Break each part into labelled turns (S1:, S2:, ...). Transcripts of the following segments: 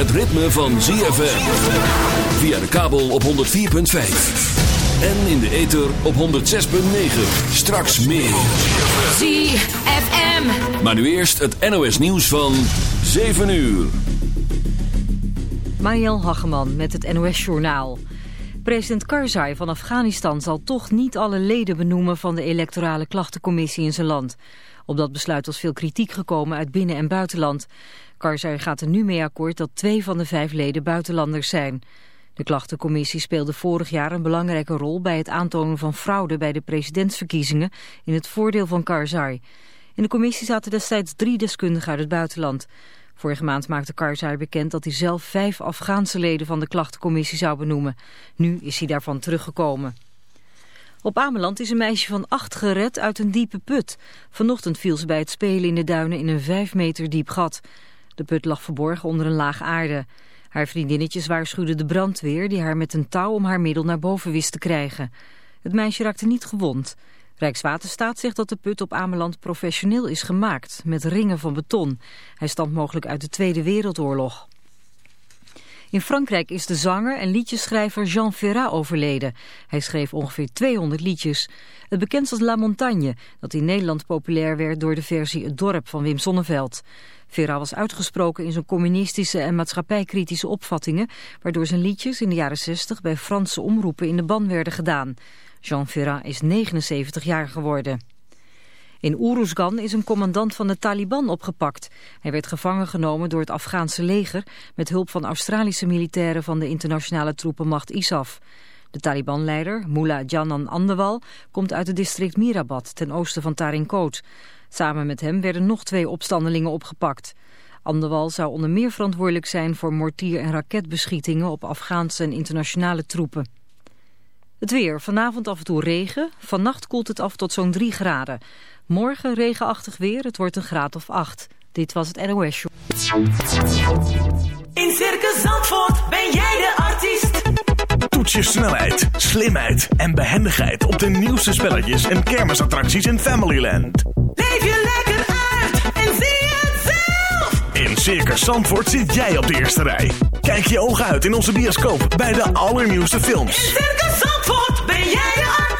S1: het ritme van ZFM. Via de kabel op 104.5. En in de ether op 106.9. Straks meer.
S2: ZFM.
S1: Maar nu eerst het NOS nieuws van 7 uur.
S3: Mariel Hageman met het NOS Journaal. President Karzai van Afghanistan zal toch niet alle leden benoemen van de electorale klachtencommissie in zijn land. Op dat besluit was veel kritiek gekomen uit binnen- en buitenland. Karzai gaat er nu mee akkoord dat twee van de vijf leden buitenlanders zijn. De klachtencommissie speelde vorig jaar een belangrijke rol bij het aantonen van fraude bij de presidentsverkiezingen in het voordeel van Karzai. In de commissie zaten destijds drie deskundigen uit het buitenland. Vorige maand maakte Karzai bekend dat hij zelf vijf Afghaanse leden van de klachtencommissie zou benoemen. Nu is hij daarvan teruggekomen. Op Ameland is een meisje van acht gered uit een diepe put. Vanochtend viel ze bij het spelen in de duinen in een vijf meter diep gat. De put lag verborgen onder een laag aarde. Haar vriendinnetjes waarschuwden de brandweer die haar met een touw om haar middel naar boven wist te krijgen. Het meisje raakte niet gewond. Rijkswaterstaat zegt dat de put op Ameland professioneel is gemaakt, met ringen van beton. Hij stamt mogelijk uit de Tweede Wereldoorlog. In Frankrijk is de zanger en liedjeschrijver Jean Ferrat overleden. Hij schreef ongeveer 200 liedjes. Het bekendst als La Montagne, dat in Nederland populair werd door de versie Het Dorp van Wim Sonneveld. Ferrat was uitgesproken in zijn communistische en maatschappijkritische opvattingen, waardoor zijn liedjes in de jaren 60 bij Franse omroepen in de ban werden gedaan. Jean Ferrat is 79 jaar geworden. In Uruzgan is een commandant van de Taliban opgepakt. Hij werd gevangen genomen door het Afghaanse leger... met hulp van Australische militairen van de internationale troepenmacht ISAF. De Taliban-leider, Mullah Janan Andewal, komt uit het district Mirabad... ten oosten van Tarinkot. Samen met hem werden nog twee opstandelingen opgepakt. Andewal zou onder meer verantwoordelijk zijn voor mortier- en raketbeschietingen... op Afghaanse en internationale troepen. Het weer. Vanavond af en toe regen. Vannacht koelt het af tot zo'n 3 graden. Morgen regenachtig weer. Het wordt een graad of 8. Dit was het NOS Show.
S4: In Circus Zandvoort ben jij de artiest.
S5: Toets je snelheid, slimheid en behendigheid op de nieuwste spelletjes en kermisattracties in Familyland.
S4: Leef je lekker uit en zie het zelf.
S5: In Circus Zandvoort zit jij op de eerste rij. Kijk je ogen uit in onze bioscoop bij de allernieuwste films.
S4: In Circus Zandvoort ben jij de artiest.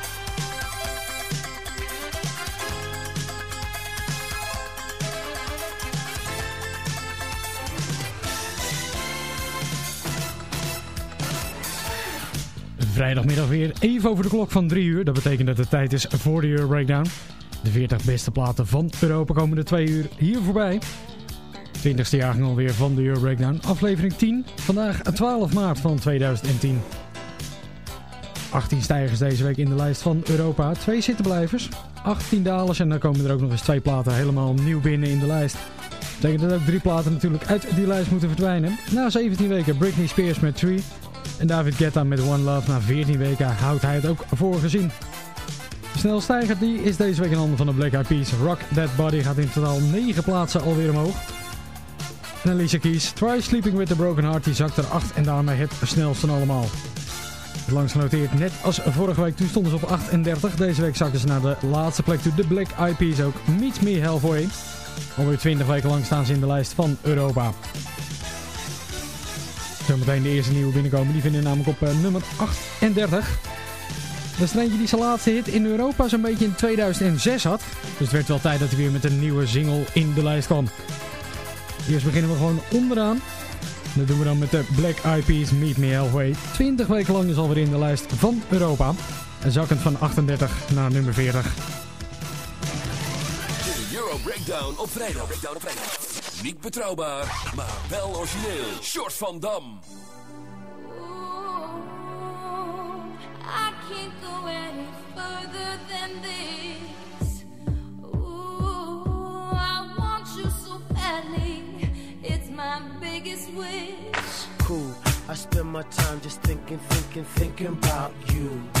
S6: Vrijdagmiddag weer even over de klok van 3 uur. Dat betekent dat het tijd is voor de Euro Breakdown. De 40 beste platen van Europa komen de 2 uur hier voorbij. 20ste jaargang alweer van de Euro Breakdown. Aflevering 10. Vandaag 12 maart van 2010. 18 stijgers deze week in de lijst van Europa. Twee zittenblijvers. 18 dalers en dan komen er ook nog eens twee platen helemaal nieuw binnen in de lijst. Dat betekent dat ook drie platen natuurlijk uit die lijst moeten verdwijnen. Na 17 weken Britney Spears met Tree. En David Guetta met One Love na 14 weken houdt hij het ook voor gezien. Snelstijger die is deze week in handen van de Black Eyed Peas. Rock That Body gaat in totaal 9 plaatsen alweer omhoog. En Alicia Keys, Try Sleeping With The Broken Heart, die zakt er 8 en daarmee het snelste van allemaal. Langs genoteerd, net als vorige week, toen stonden ze op 38. Deze week zakken ze naar de laatste plek toe. De Black Eyed Peas ook. Meet Me Halfway. Alweer 20 weken lang staan ze in de lijst van Europa. Zometeen de eerste nieuwe binnenkomen. Die vinden namelijk op uh, nummer 38. Dat is eentje die zijn laatste hit in Europa zo'n beetje in 2006 had. Dus het werd wel tijd dat hij weer met een nieuwe single in de lijst kwam. Eerst beginnen we gewoon onderaan. Dat doen we dan met de Black Eyed Peas Meet Me Halfway. 20 weken lang is alweer in de lijst van Europa. En zakkend van 38 naar nummer 40.
S1: De Euro Breakdown op vrijdag. Breakdown vrijdag. Niet betrouwbaar, maar wel origineel. Short van Dam.
S7: I can't go any further than this. Ooh, I want you so badly. It's my biggest wish.
S8: Cool.
S7: I spend my time just thinking, thinking, thinking about you.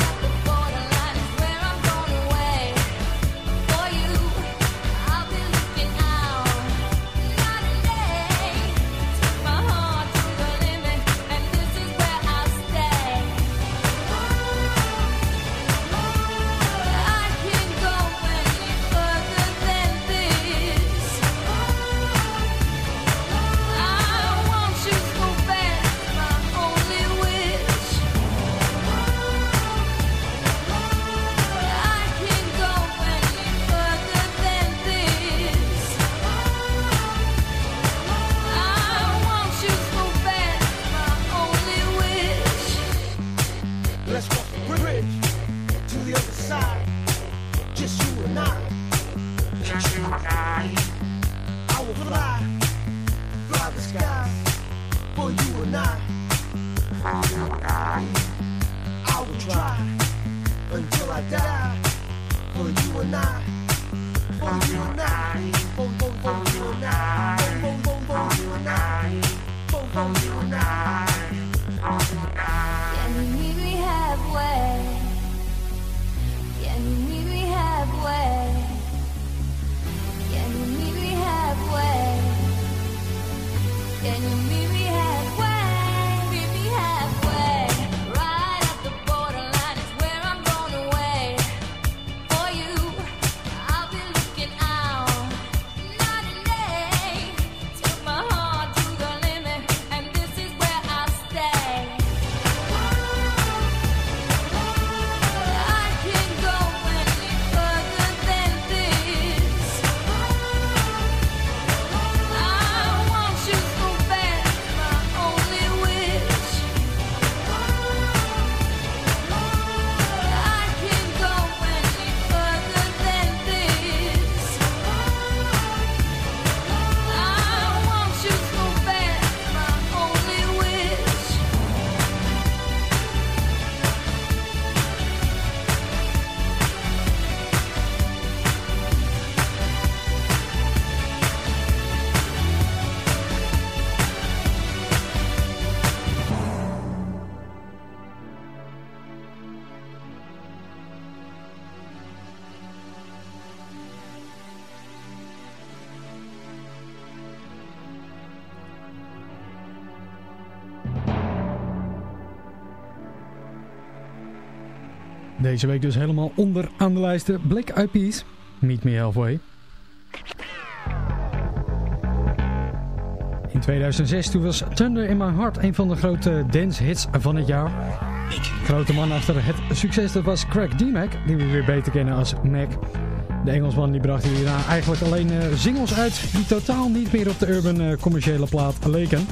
S9: for you and I. I
S7: will try until I die for you and I. For you and I. For, for, for you and I. For, for, for, for you and I. For, for you and I.
S6: Deze week dus helemaal onder aan de lijsten. Black Eyed Peas, Meet Me Halfway. In 2006 toen was Thunder in My Heart een van de grote dance hits van het jaar. Grote man achter het succes dat was Craig D-Mac, die we weer beter kennen als Mac. De Engelsman die bracht hierna eigenlijk alleen eh, singles uit die totaal niet meer op de urban eh, commerciële plaat leken.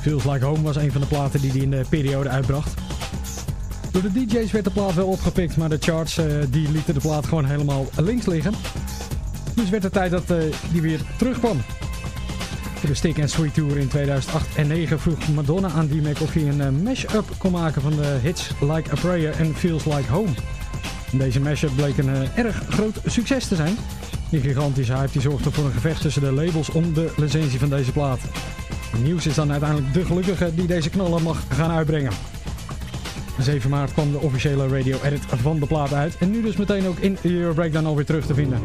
S6: Feels Like Home was een van de platen die hij in de periode uitbracht. Door de DJ's werd de plaat wel opgepikt, maar de charts eh, die lieten de plaat gewoon helemaal links liggen. Dus werd het tijd dat eh, die weer terugkwam. Voor de Stick and Sweet Tour in 2008 en 2009 vroeg Madonna aan D-Mac of hij een eh, mash-up kon maken van de hits Like a Prayer en Feels Like Home.
S10: Deze mashup bleek een erg groot succes te zijn. Die gigantische hype die zorgde voor een gevecht tussen de labels om de licentie van deze plaat. Nieuws is dan uiteindelijk de gelukkige die deze knallen mag gaan uitbrengen. 7 maart kwam de officiële radio-edit van de plaat uit. En nu dus meteen ook in Euro Breakdown alweer terug te vinden.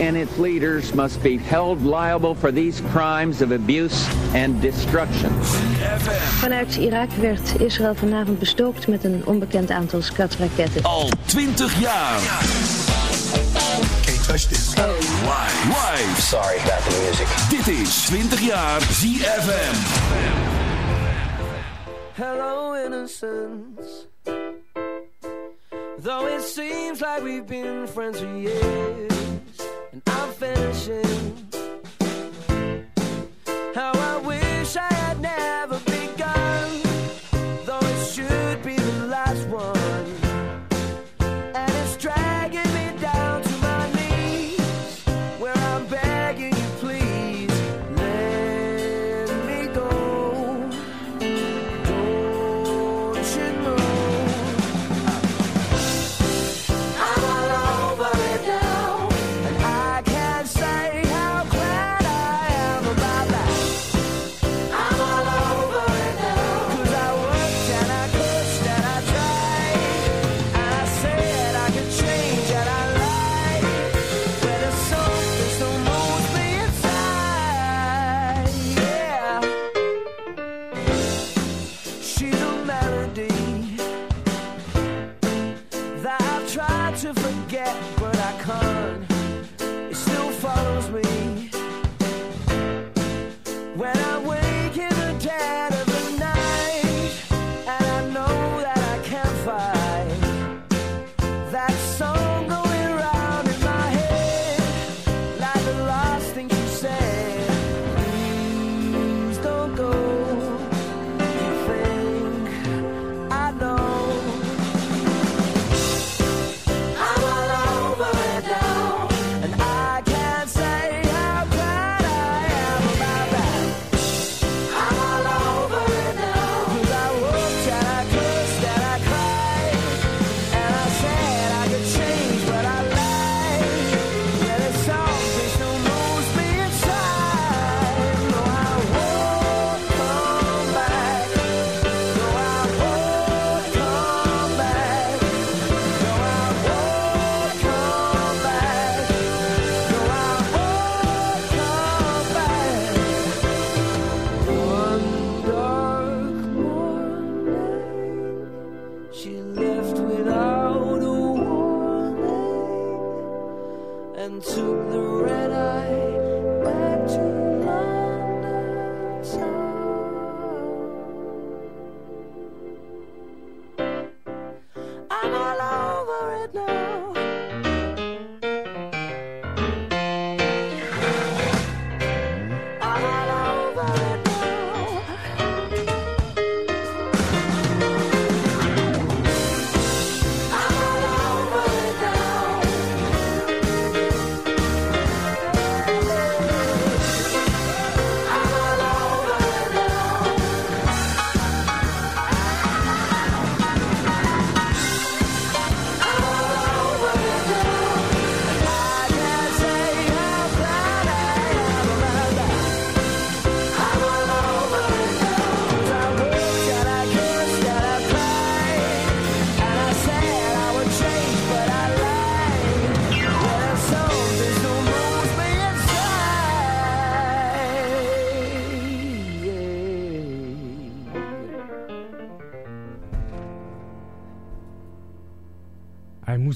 S11: And its leaders must be held liable for these crimes of abuse and destruction.
S12: Vanuit Irak werd Israël vanavond bestookt met een onbekend aantal skatraketten.
S1: Al 20 jaar.
S13: Can't touch this.
S1: Live. Live.
S14: Sorry about the music.
S1: Dit is 20 jaar ZFM.
S15: Hello innocence. Though it seems like we've been friends for years. Finishing. How I wish I had never but I can't. It still follows me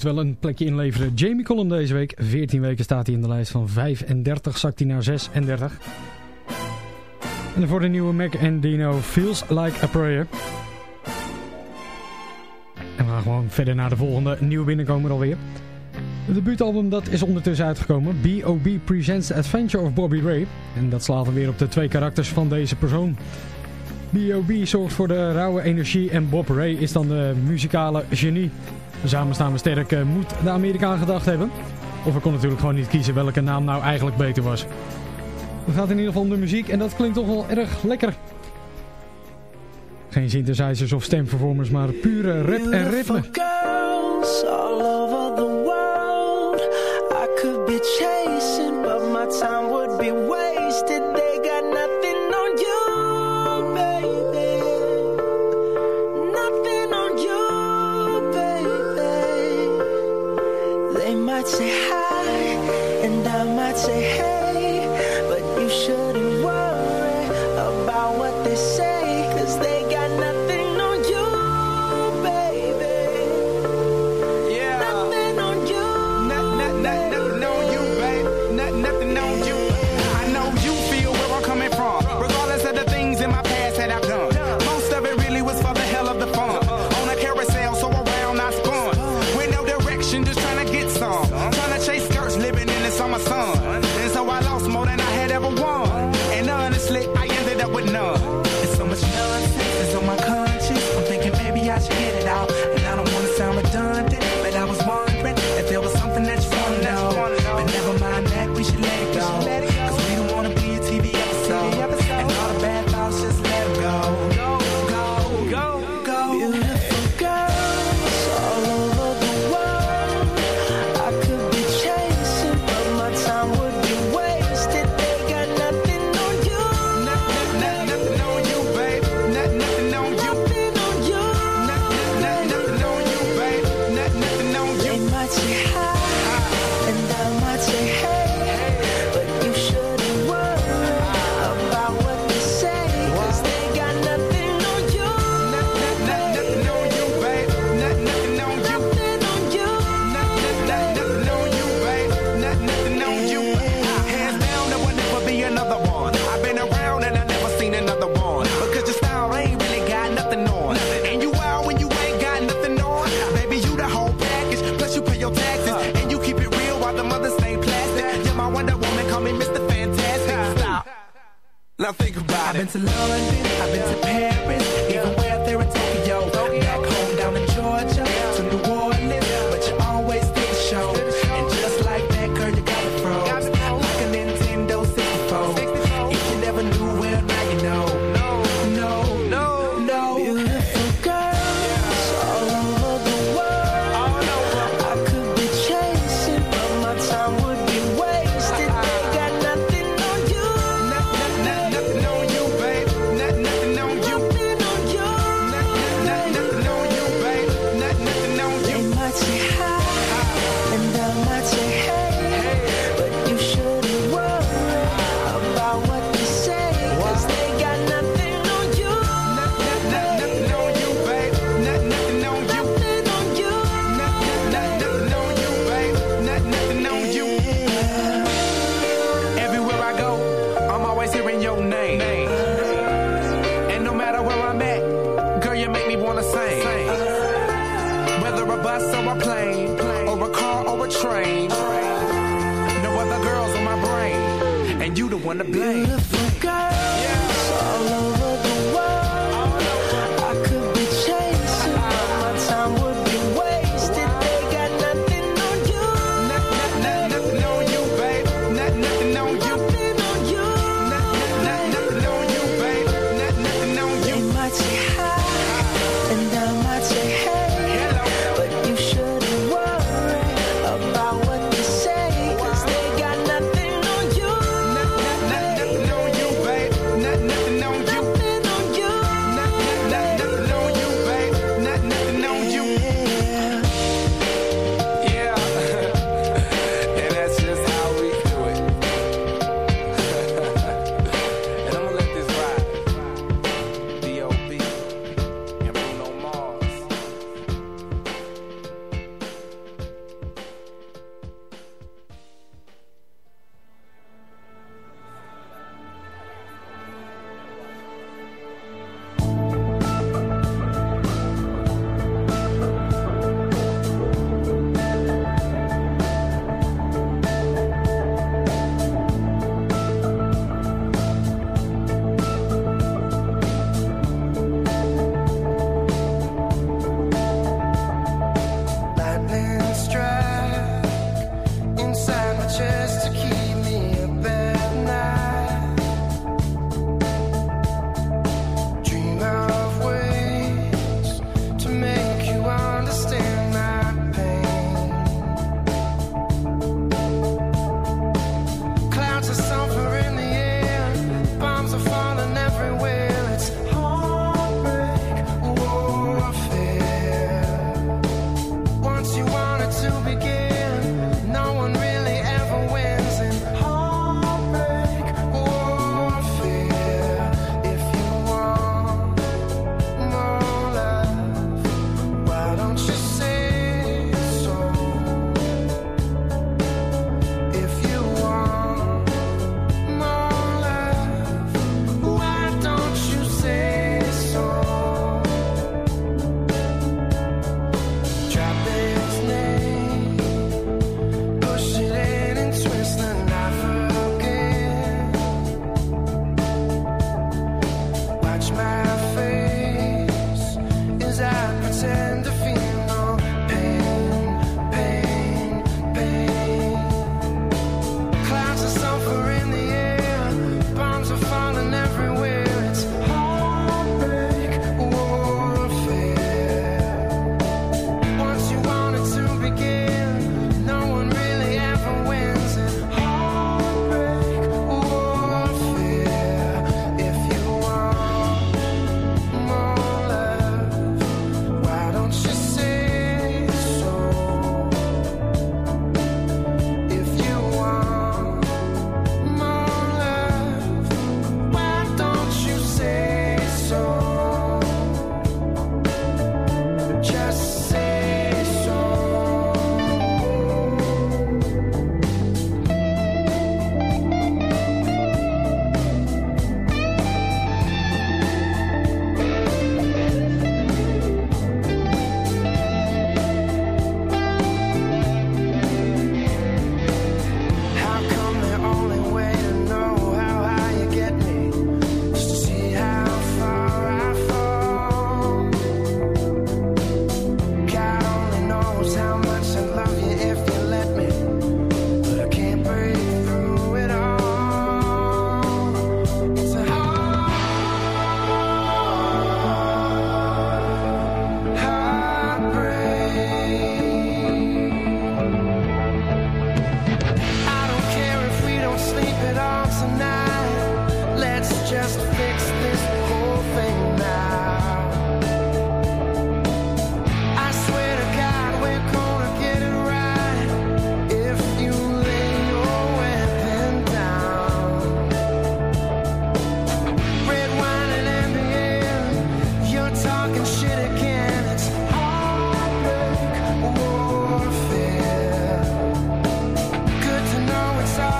S6: wel een plekje inleveren. Jamie Collum deze week. 14 weken staat hij in de lijst van 35, zakt hij naar 36. En voor de nieuwe Mac en Dino Feels Like a Prayer. En we gaan gewoon verder naar de volgende nieuwe binnenkomen alweer. Het debuutalbum dat is ondertussen uitgekomen. B.O.B. Presents The Adventure of Bobby Ray. En dat slaat dan weer op de twee karakters van deze persoon. B.O.B. zorgt voor de rauwe energie en Bob Ray is dan de muzikale genie. Samen staan we sterk moet de Amerikaan gedacht hebben. Of ik kon natuurlijk gewoon niet kiezen welke naam nou eigenlijk beter was. We gaat in ieder geval om de muziek en dat klinkt toch wel erg lekker. Geen synthesizers of stemvervormers, maar pure rap en ritme.
S15: all the world. I could be chasing, but my time would be wasted. might say hi, and I might say hey.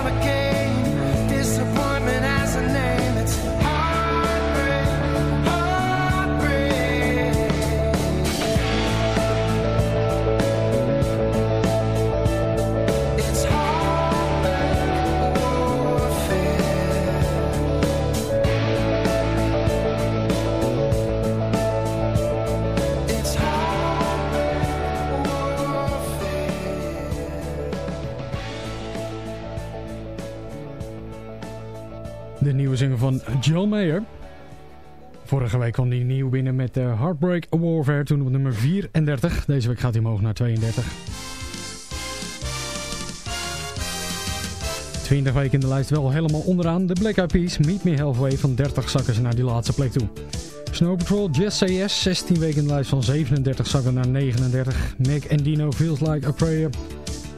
S14: wanna get
S6: John. Vorige week kwam hij nieuw binnen met de Heartbreak Warfare, toen op nummer 34. Deze week gaat hij omhoog naar 32. 20 weken in de lijst wel helemaal onderaan. De Black Eyed Peas, Meet Me Halfway, van 30 zakken ze naar die laatste plek toe. Snow Patrol, Say Yes, 16 weken in de lijst van 37 zakken naar 39. Mac and Dino, Feels Like a Prayer.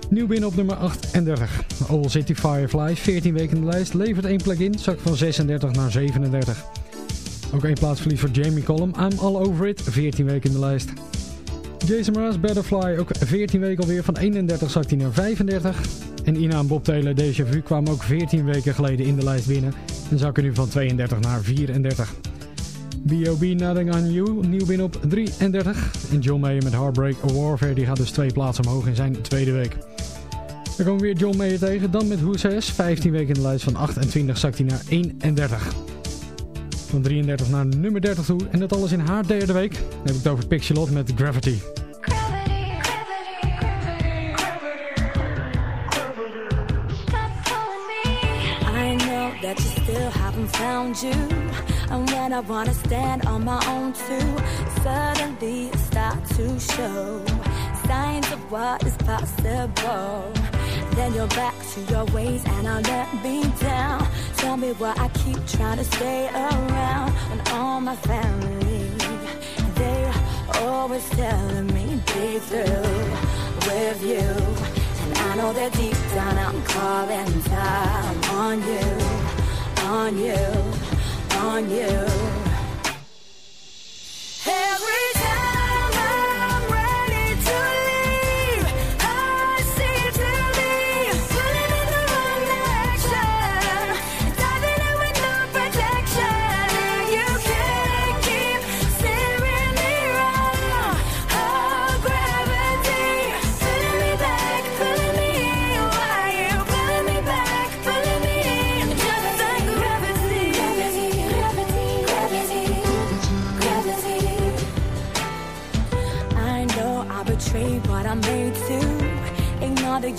S6: Nieuw binnen op nummer 38. All City Fireflies, 14 weken in de lijst, levert één plek in, zak van 36 naar 37. Ook één plaatsverlies voor Jamie Collum, I'm All Over It, 14 weken in de lijst. Jason Mraz, Butterfly, ook 14 weken alweer, van 31 zakt hij naar 35. En Ina en Bob Taylor, Deja Vu, kwamen ook 14 weken geleden in de lijst binnen. En zakken nu van 32 naar 34. B.O.B. Nothing On You, nieuw binnen op 33. En John Mayer met Heartbreak Warfare, die gaat dus twee plaatsen omhoog in zijn tweede week. Dan komen we weer John Mayer tegen, dan met Who Says. 15 weken in de lijst van 28 zakt hij naar 31. Van 33 naar nummer 30 toe. En dat alles in haar derde week. Dan heb ik het over Pixelot met Gravity.
S9: Found you. And when I wanna stand on my own too, suddenly start to show signs of what is possible. Then you're back to your ways and I'll let me down. Tell me why I keep trying to stay around when all my family they are always telling me be through with you. And I know that deep down I'm calling time on you, on you, on you.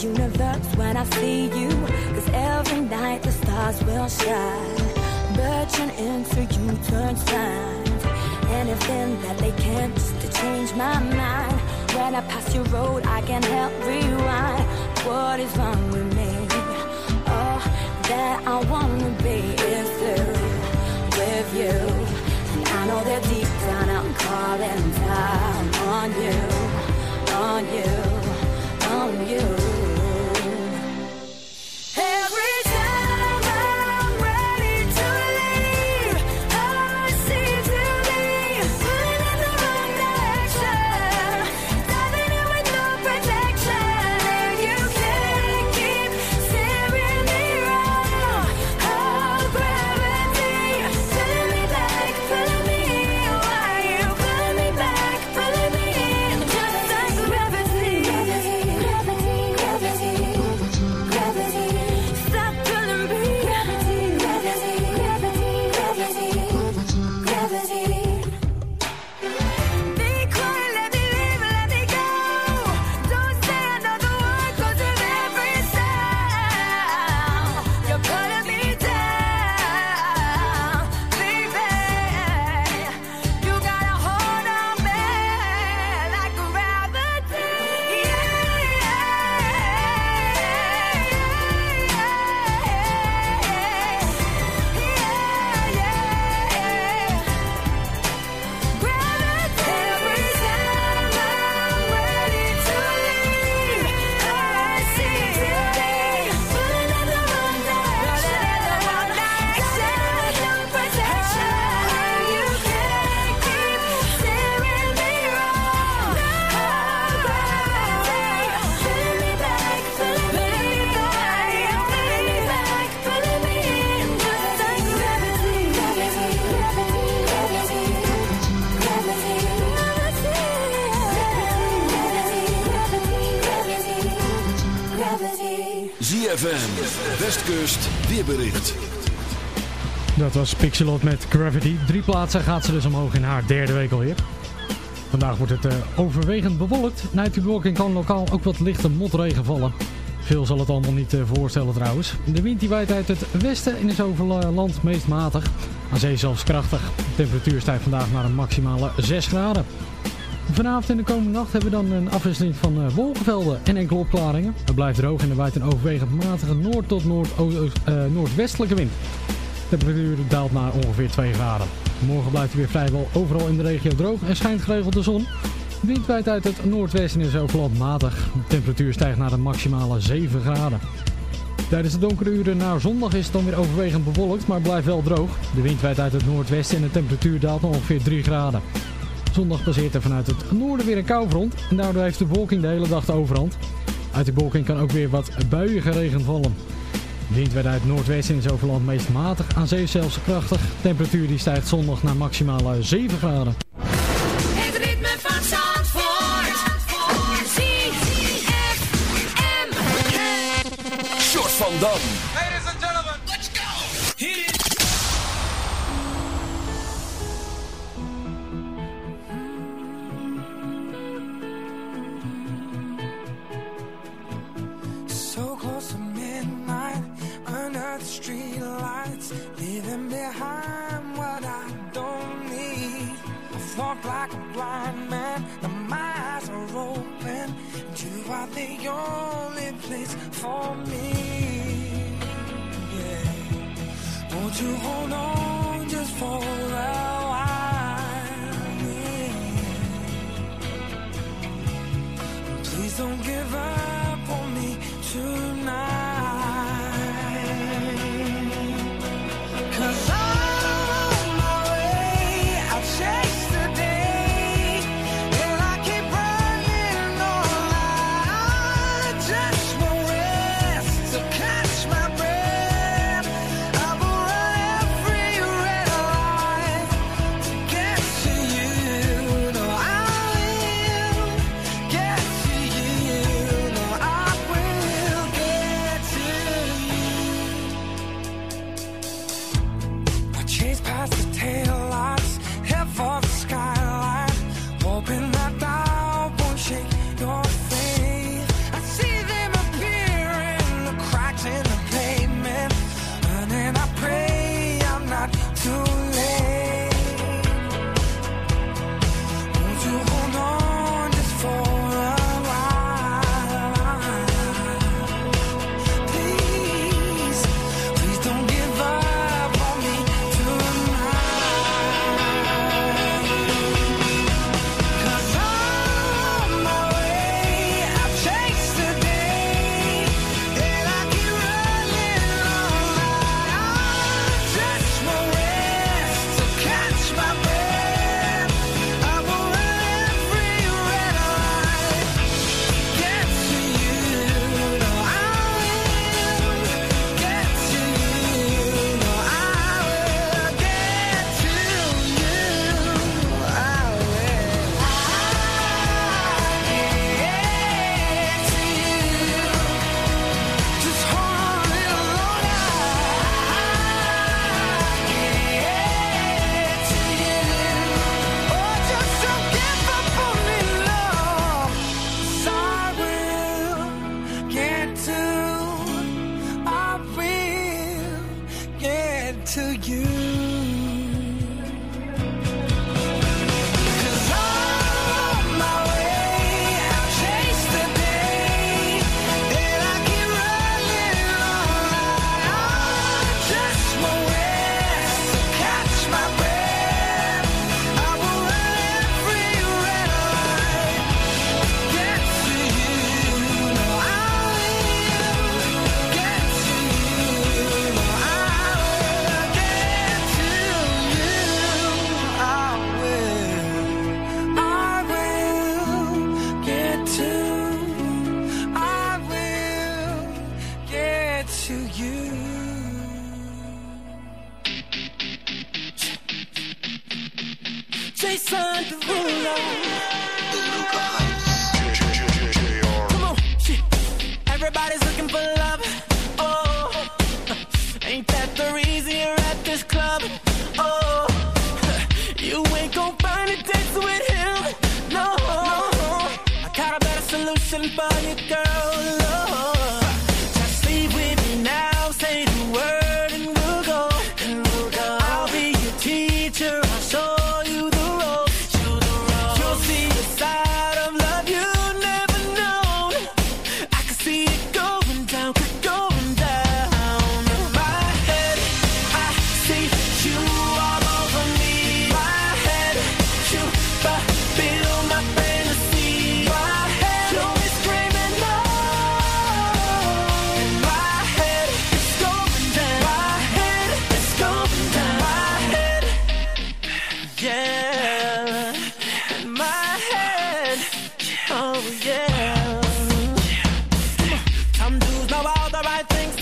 S9: Universe when I see you. Cause every night the stars will shine. Birching into you turn signs. Anything that they can't just to change my mind. When I pass your road, I can't help rewind. What is wrong with me? All that I wanna be is through with you. And I know that deep down I'm calling time on you, on you, on you.
S6: Pixelot met Gravity. Drie plaatsen gaat ze dus omhoog in haar derde week alweer. Vandaag wordt het eh, overwegend bewolkt. Na bewolking kan lokaal ook wat lichte motregen vallen. Veel zal het allemaal niet eh, voorstellen trouwens. De wind die waait uit het westen en is over land meest matig. Aan zee zelfs krachtig. De temperatuur stijgt vandaag naar een maximale 6 graden. Vanavond en de komende nacht hebben we dan een afwisseling van eh, wolkenvelden en enkele opklaringen. Het blijft droog en er waait een overwegend matige noord- tot noord eh, noordwestelijke wind. De temperatuur daalt naar ongeveer 2 graden. Morgen blijft het weer vrijwel overal in de regio droog en schijnt geregeld de zon. De wind waait uit het noordwesten en is overland matig. De temperatuur stijgt naar een maximale 7 graden. Tijdens de donkere uren naar zondag is het dan weer overwegend bewolkt, maar blijft wel droog. De wind waait uit het noordwesten en de temperatuur daalt naar ongeveer 3 graden. Zondag passeert er vanuit het noorden weer een koufront en daardoor heeft de wolking de hele dag de overhand. Uit die wolking kan ook weer wat buiige regen vallen. Wind werd uit noordwesten in het overland meest matig, aan zee zelfs krachtig. De temperatuur die stijgt zondag naar maximaal eh, 7 graden.
S2: Het ritme van Zandvoort. ZFM.
S1: Short van Dam.
S16: Are the only place for me. Yeah. Won't you hold on just for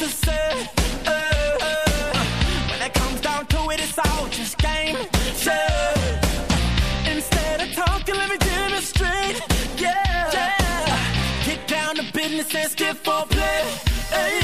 S16: to
S17: say. Uh, when it comes down to it, it's all just game. Show instead of talking, let me demonstrate. Yeah, yeah. Get down to business and skip for play.
S15: Hey.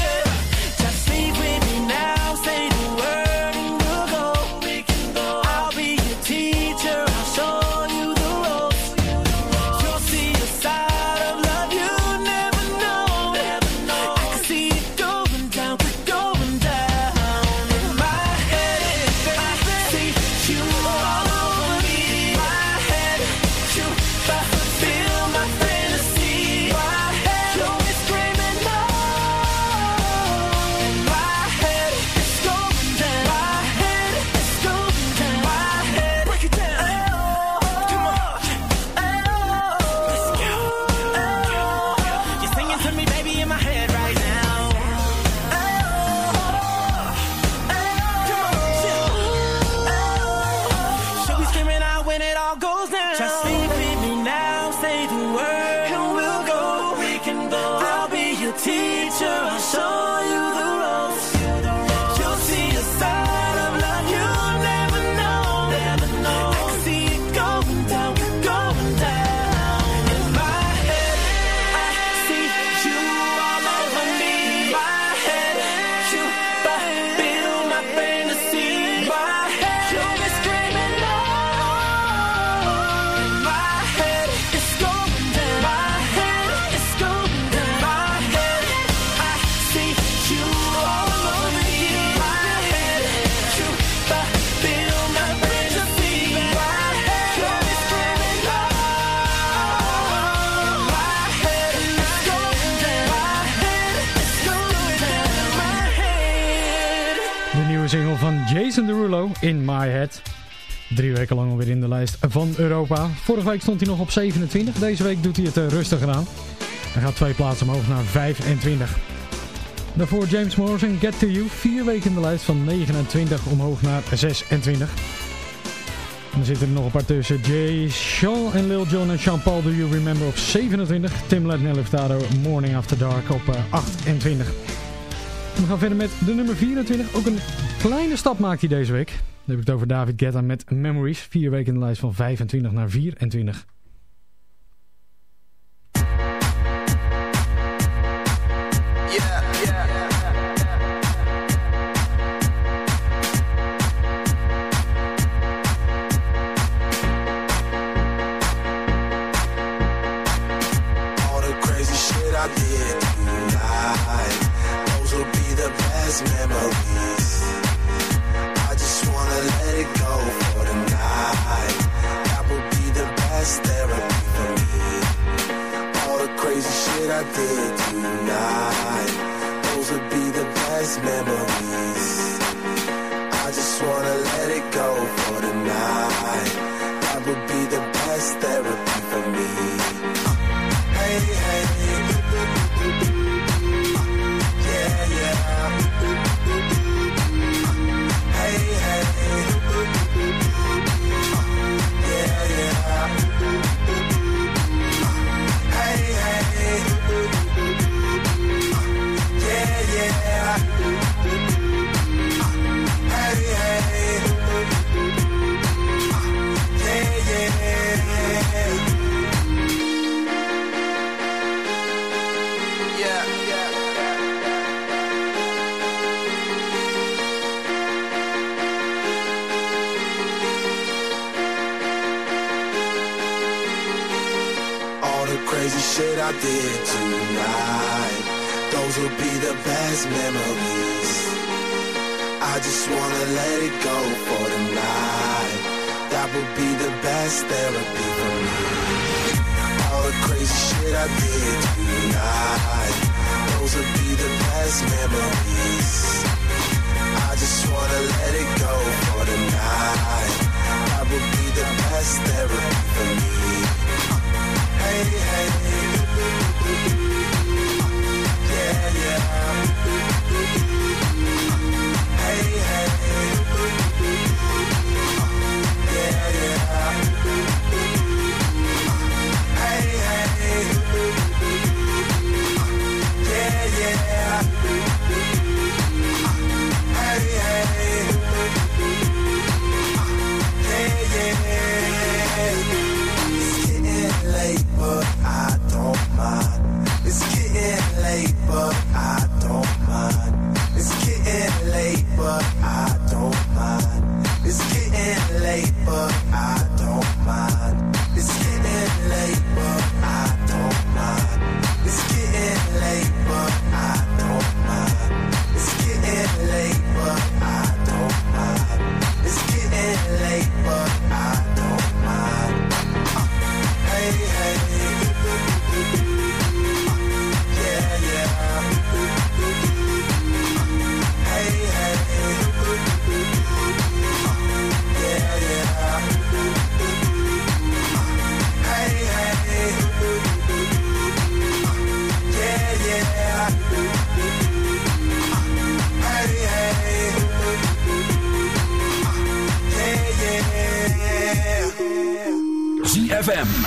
S15: Jason Derulo in My Head. Drie weken lang alweer in de lijst van Europa. Vorige week stond hij nog op 27. Deze week doet hij het eh, rustiger aan. Hij gaat twee plaatsen omhoog naar 25. Daarvoor James Morrison, Get To You. Vier weken in de lijst van 29 omhoog naar 26. Dan zitten er nog een paar tussen. Jay Sean en Lil Jon en Jean-Paul Do You Remember op 27. Tim Timbaland en Leftado Morning After Dark op eh, 28. We gaan verder met de nummer 24. Ook een Kleine stap maakt hij deze week. Dan heb ik het over David Guetta met Memories. Vier weken in de lijst van 25 naar 24.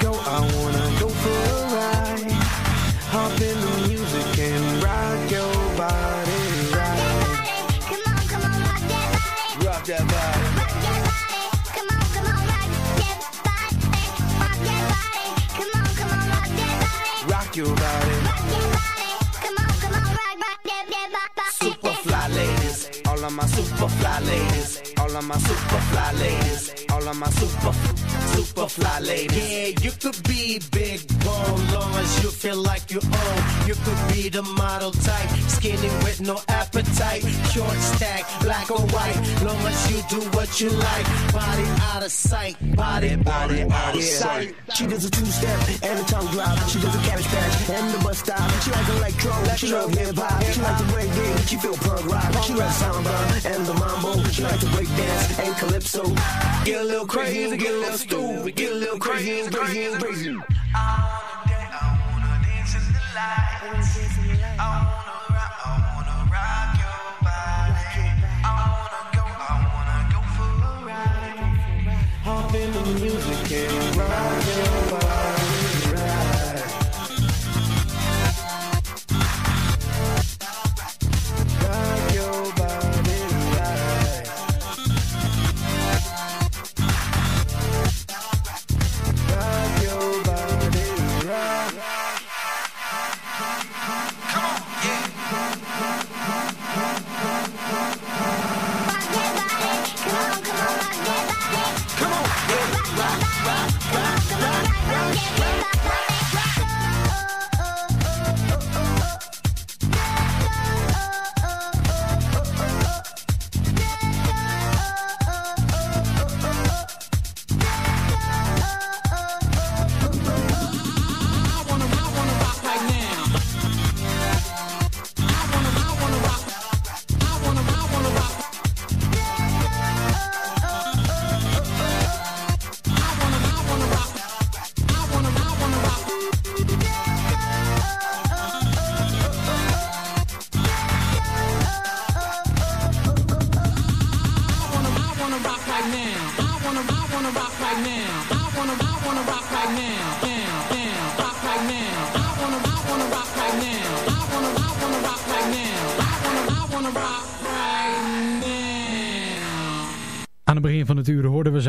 S18: go, I wanna go for a ride. Hop in the music and rock your body. Rock.
S19: Come on, come on, rock that body.
S18: Rock that body.
S19: Rock that body. Come on, come on, rock that body. Rock that body. Come on, come on, rock that body.
S18: Rock your body.
S19: Rock your body. Come on, come on, rock,
S18: rock
S19: that,
S8: that, body. Super fly ladies. All of my super fly ladies. All of my super fly ladies all of my super super fly ladies.
S20: Yeah, you could be big bone, long as you feel like you own. You could be the model type, skinny with no appetite. Short stack, black or white, long as you do what you like. Body out of sight, body, body out of sight.
S8: She does a two-step and a tongue drop. She does a cabbage patch and the bus stop. She likes electro, she love hip hop. She like the reggae, she feel punk rock. She like samba and the mambo. She like to break dance and calypso. Get a little crazy and get a little stupid. Get a little crazy and crazy
S20: and
S6: crazy. I wanna dance in the.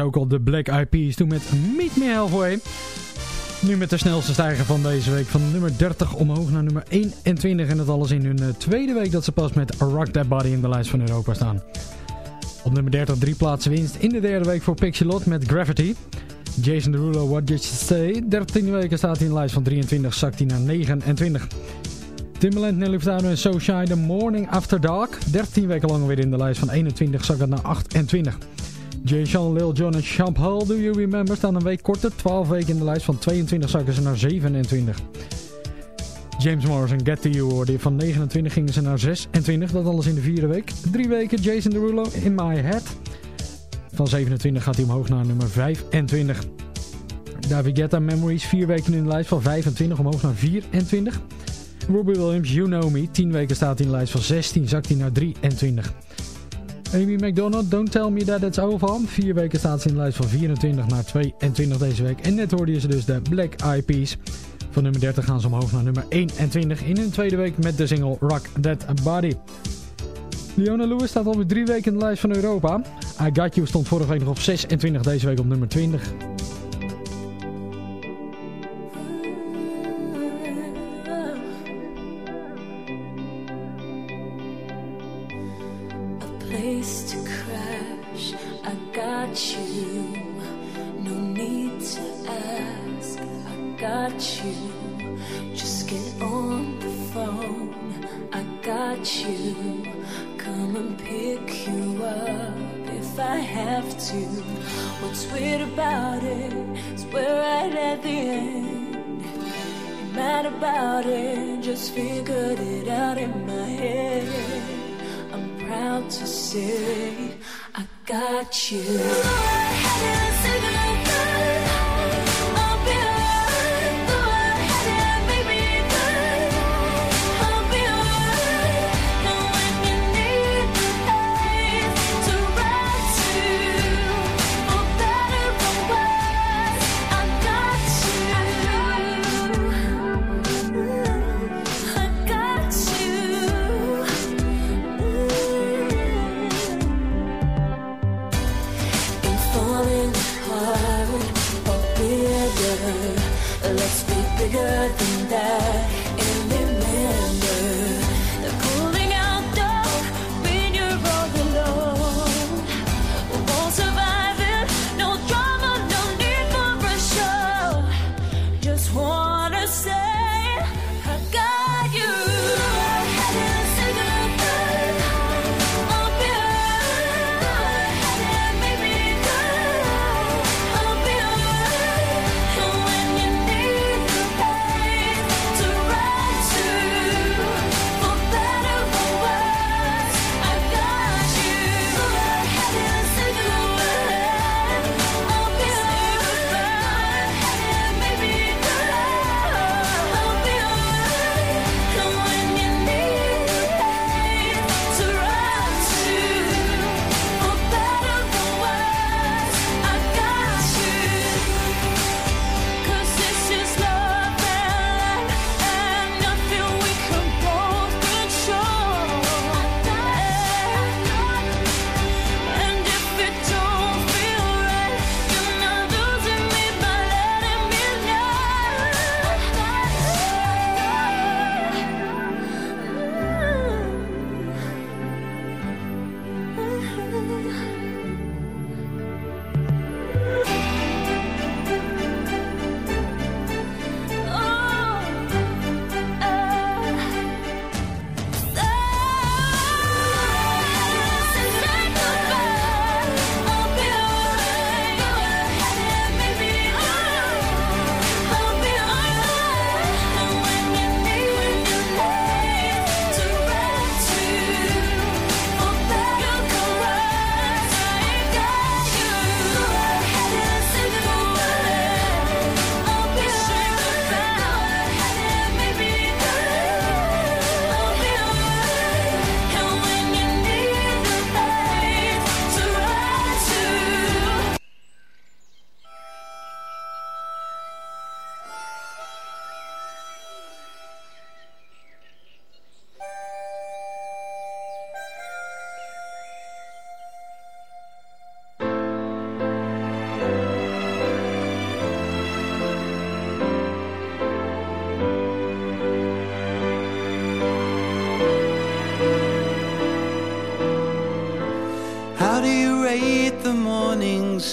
S6: Ook al de Black Eyed Peas toen met Meet Me Halfway. Nu met de snelste stijger van deze week van nummer 30 omhoog naar nummer 21. En dat alles in hun eh, tweede week dat ze pas met Rock That Body in de lijst van Europa staan. Op nummer 30 drie plaatsen winst in de derde week voor Pixelot met Gravity. Jason Derulo, What Did You Say? 13 weken staat hij in de lijst van 23, zakt hij naar 29. Timbaland, Nelly Furtado en So Shy, The Morning After Dark. 13 weken lang weer in de lijst van 21, zakt het naar 28. Jay Sean, Lil Jon en Champal, Do You Remember, staan een week korter. 12 weken in de lijst van 22, zakken ze naar 27. James Morrison, Get To You hoorde. Van 29 gingen ze naar 26, dat alles in de vierde week. Drie weken Jason Derulo, In My Head. Van 27 gaat hij omhoog naar nummer 25. David Guetta, Memories, vier weken in de lijst van 25 omhoog naar 24. Robbie Williams, You Know Me, 10 weken staat hij in de lijst van 16, zakt hij naar 23. Amy McDonald, Don't Tell Me That It's Over. Vier weken staat ze in de lijst van 24 naar 22 deze week. En net hoorde je ze dus de Black Eyed Peas. Van nummer 30 gaan ze omhoog naar nummer 21 in hun tweede week met de single Rock That Body. Leona Lewis staat alweer drie weken in de lijst van Europa. I Got You stond vorige week nog op 26, deze week op nummer 20.